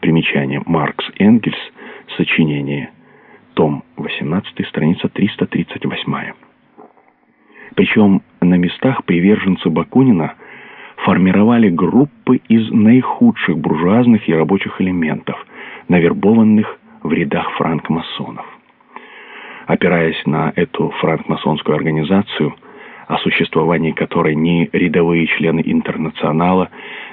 Примечание. Маркс Энгельс. Сочинение. Том 18, страница 338. Причем на местах приверженцы Бакунина формировали группы из наихудших буржуазных и рабочих элементов, навербованных в рядах франкмасонов. Опираясь на эту франкмасонскую организацию, о существовании которой ни рядовые члены интернационала,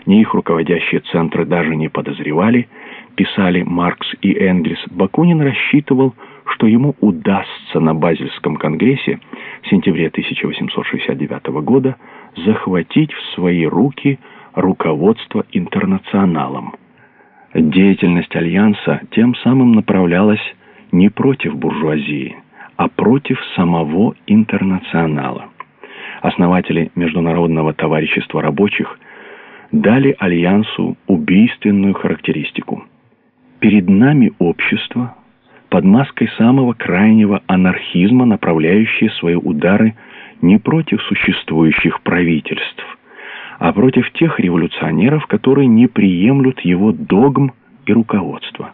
ни их руководящие центры даже не подозревали, писали Маркс и Энгельс, Бакунин рассчитывал, что ему удастся на Базельском конгрессе в сентябре 1869 года захватить в свои руки руководство интернационалом. Деятельность Альянса тем самым направлялась не против буржуазии, а против самого интернационала. Основатели Международного товарищества рабочих дали Альянсу убийственную характеристику. Перед нами общество под маской самого крайнего анархизма, направляющее свои удары не против существующих правительств, а против тех революционеров, которые не приемлют его догм и руководства.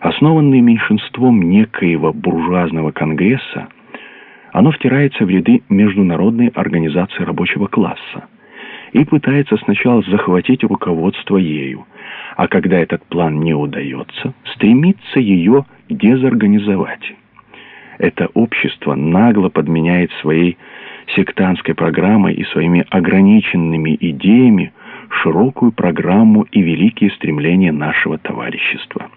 Основанный меньшинством некоего буржуазного конгресса, оно втирается в ряды Международной организации рабочего класса и пытается сначала захватить руководство ею, а когда этот план не удается, стремится ее дезорганизовать. Это общество нагло подменяет своей сектантской программой и своими ограниченными идеями широкую программу и великие стремления нашего товарищества.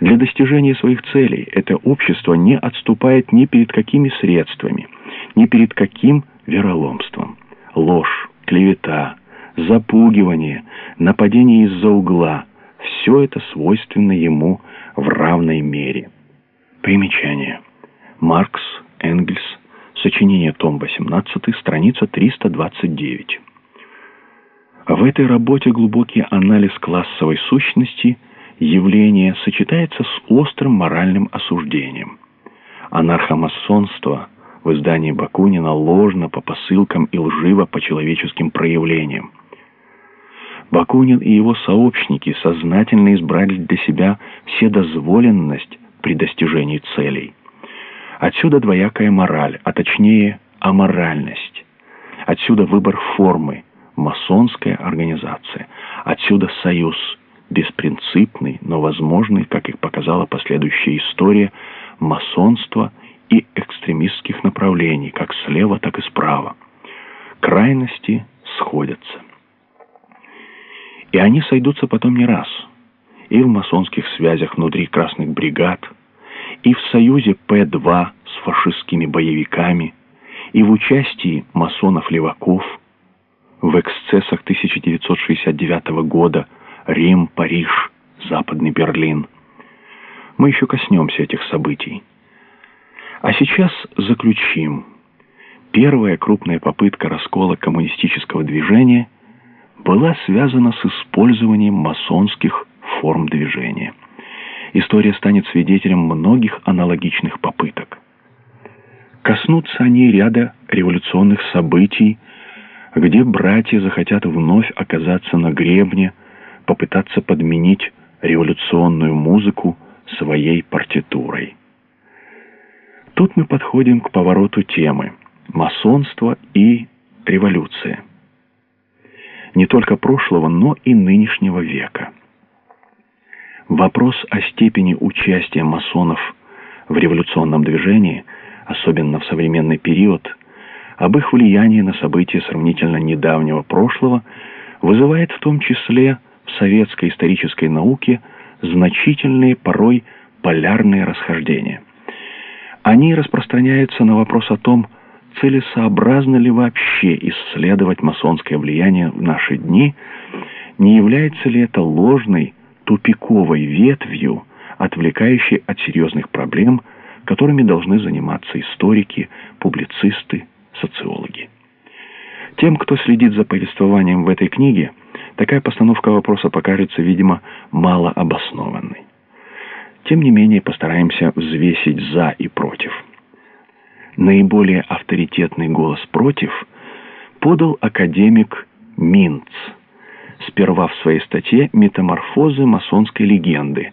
Для достижения своих целей это общество не отступает ни перед какими средствами, ни перед каким вероломством. Ложь, клевета, запугивание, нападение из-за угла – все это свойственно ему в равной мере. Примечание. Маркс, Энгельс, Сочинение, том 18, страница 329. В этой работе глубокий анализ классовой сущности явления сочетается с острым моральным осуждением. Анархомасонство в издании Бакунина ложно по посылкам и лживо по человеческим проявлениям. Бакунин и его сообщники сознательно избрали для себя вседозволенность при достижении целей. Отсюда двоякая мораль, а точнее аморальность. Отсюда выбор формы, масонская организация. Отсюда союз, беспринципный, но возможный, как их показала последующая история, масонства и экстремистских направлений, как слева, так и справа. Крайности сходятся. И они сойдутся потом не раз. И в масонских связях внутри красных бригад – и в союзе П-2 с фашистскими боевиками, и в участии масонов-леваков, в эксцессах 1969 года Рим, Париж, Западный Берлин. Мы еще коснемся этих событий. А сейчас заключим. Первая крупная попытка раскола коммунистического движения была связана с использованием масонских форм движения история станет свидетелем многих аналогичных попыток. Коснутся они ряда революционных событий, где братья захотят вновь оказаться на гребне, попытаться подменить революционную музыку своей партитурой. Тут мы подходим к повороту темы «Масонство и революция». Не только прошлого, но и нынешнего века. Вопрос о степени участия масонов в революционном движении, особенно в современный период, об их влиянии на события сравнительно недавнего прошлого, вызывает в том числе в советской исторической науке значительные, порой полярные расхождения. Они распространяются на вопрос о том, целесообразно ли вообще исследовать масонское влияние в наши дни, не является ли это ложной, тупиковой ветвью, отвлекающей от серьезных проблем, которыми должны заниматься историки, публицисты, социологи. Тем, кто следит за повествованием в этой книге, такая постановка вопроса покажется, видимо, малообоснованной. Тем не менее, постараемся взвесить «за» и «против». Наиболее авторитетный голос «против» подал академик Минц – сперва в своей статье «Метаморфозы масонской легенды»,